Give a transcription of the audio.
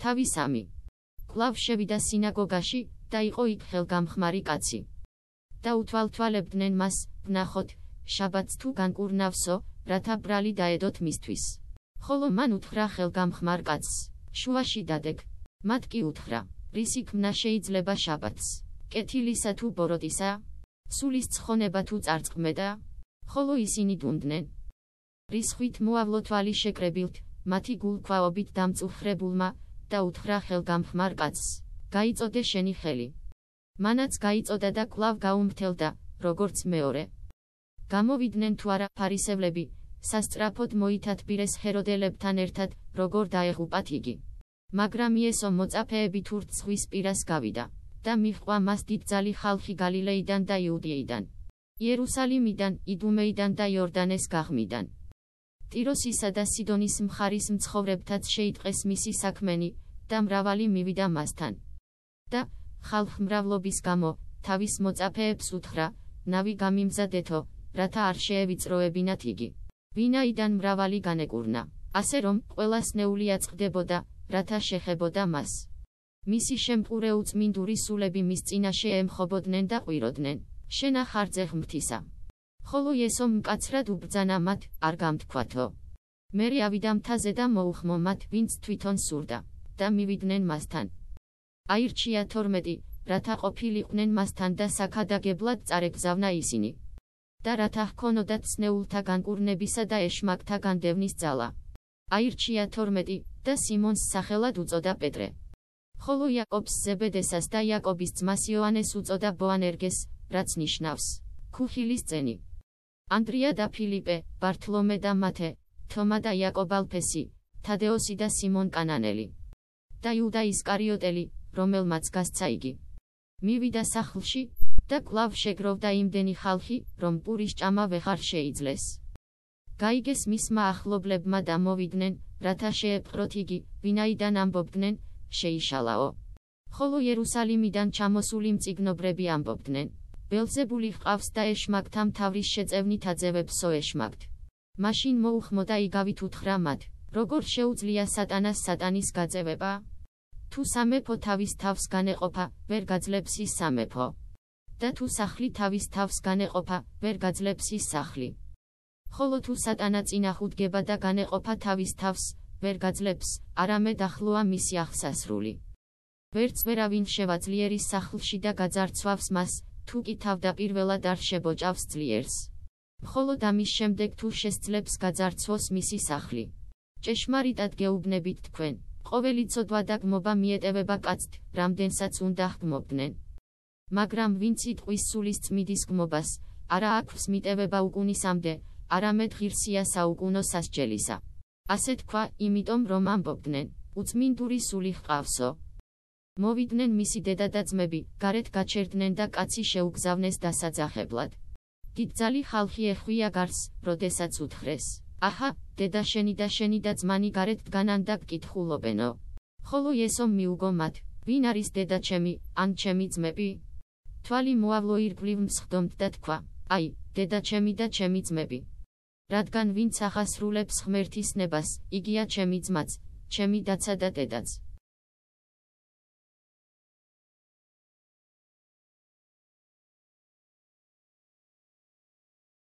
თავი სამი. კლავ შევიდა სინაგოგაში და იყო იქ ხელგამხმარი კაცი. და უთვალთვალებდნენ მას, ვნახოთ, შაბათს თუ განკურნავსო, რათა ბრალი დაედოთ მისთვის. ხოლო მან უთხრა ხელგამხმარ კაცს, შუაში დადეგ. მათ კი უთხრა, რისი ქმნა შეიძლება შაბათს? კეთილისა თუ ბოროტისა? სულის ცხონება თუ წარწყმედა? ხოლო ისინი დუნდნენ. რის ხვით მოავლო თვალი შეკრებილთ, მათი გულქვაობით დამწუხრებულმა და უთხრა ხელგამხმარ კაცს: გაიწოდე შენი ხელი. მანაც გაიწოდა და კლავ გაუმთელდა, როგორც მეორე. გამოვიდნენ თუ არა ფარისევლები, სასწრაფოდ მოითათბირეს ჰეროდელებთან ერთად, როგორ დაეღუპათ იგი. მაგრამ იესო მოწაფეები თურთ ზღვის პირას გავიდა და მიჰყვა მას დიდძალი ხალხი გალილეიდან და იუდეიდან, იერუსალიმიდან, იდუმეიდან და იორდანეს გაღმიდან. ტიროსისა და სიდონის მხარის მცხოვრებთაც შეიტყეს მისი საქმენი და მრავალი მივიდა მასთან. და ხალხმრავლობის გამო თავის მოწაფეებს უთხრა: ნავი გამიმზადეთო, რათა არ შეევიწროებინათ იგი. ვინაიდან მრავალი განეკურნა, ასე რომ ყველას ნეული აწყდებოდა, რათა შეხებოდა მას. მისი შემყურე უწმინდური სულები მის წინაშე ემხობოდნენ და ყვიროდნენ: შენა ხარძე ღმრთისა. ხოლო ესომ მკაცრად უბძანა მათ, არ გამთქვათო. მერი ავიდა მთაზე და მოუხმო მათ, ვინც თვითონ სურდა, და მივიდნენ მასთან. აირჩია 12, რათა ყოფილიყვნენ მასთან და საქადაგებლად წარეგზავნა ისინი. და რათა ჰქონოდათ ცნეულთა განკურნებისა და ეშმაკთა განდევნის ძალა. აირჩია 12 და სიმონს სახელად უწოდა პეტრე. ხოლო იაკობს ზებედესას და იაკობის ძმას იოანეს უწოდა ბოანერგეს, რაც ნიშნავს ქუხილის წენი. ანდრია და ფილიპე, ბართლომე და მათე, თომა და იაკობ ალფესი, თადეოსი და სიმონ კანანელი. და იუდა ისკარიოტელი, რომელმაც გასცა იგი. მივიდა სახლში და კლავ შეგროვდა იმდენი ხალხი, რომ პურის ჭამა ვეღარ შეიძლეს. გაიგეს მისმა ახლობლებმა და მოვიდნენ, რათა შეეპყროთ იგი, ვინაიდან ამბობდნენ, შეიშალაო. ხოლო იერუსალიმიდან ჩამოსული მწიგნობრები ამბობდნენ, ბელზებული ყავს და ეშმაკთა მთავრის შეწევნით აძევებსო ეშმაკთ. მაშინ მოუხმო და იგავით უთხრა მათ, როგორ შეუძლია სატანას სატანის გაწევება? თუ სამეფო თავის თავს განეყოფა, ვერ გაძლებს ის სამეფო. და თუ სახლი თავის თავს განეყოფა, ვერ გაძლებს ის სახლი. ხოლო თუ სატანა წინა ხუდგება და განეყოფა თავის თავს, ვერ გაძლებს, არამედ ახლოა მისი აღსასრული. ვერც ვერავინ შევაძლიერის სახლში და გაძარცვავს მას, თუ კი თავდაპირველად არ შებოჭავს ძლიერს. მხოლოდ ამის შემდეგ თუ შესძლებს გაძარცვოს მისი სახლი. ჭეშმარიტად გეუბნებით თქვენ, ყოველი ცოდვა და გმობა მიეტევება კაცთ, რამდენსაც უნდა ხმობდნენ. მაგრამ ვინც იტყვის სულის წმიდის გმობას, არა აქვს მიტევება უკუნისამდე, არამედ ღირსია საუკუნო სასჯელისა. ასე თქვა, იმიტომ რომ ამბობდნენ, უწმინდური სული ჰყავსო. მოვიდნენ მისი დედა და ძმები, გარეთ გაჩერდნენ და კაცი შეუგზავნეს დასაძახებლად. დიდძალი ხალხი ეხვია გარს, როდესაც უთხრეს: აჰა, დედა შენი და შენი და ძმანი გარეთ დგანან და გკითხულობენო. ხოლო ესომ მიუგო მათ: ვინ არის დედა ჩემი, ან ჩემი ძმები? თვალი მოავლო ირგვლივ მსხდომთ და თქვა: აი, დედა ჩემი და ჩემი ძმები. რადგან ვინც ახასრულებს ღმერთის ნებას, იგია ჩემი ძმაც, ჩემი დაცა და დედაც.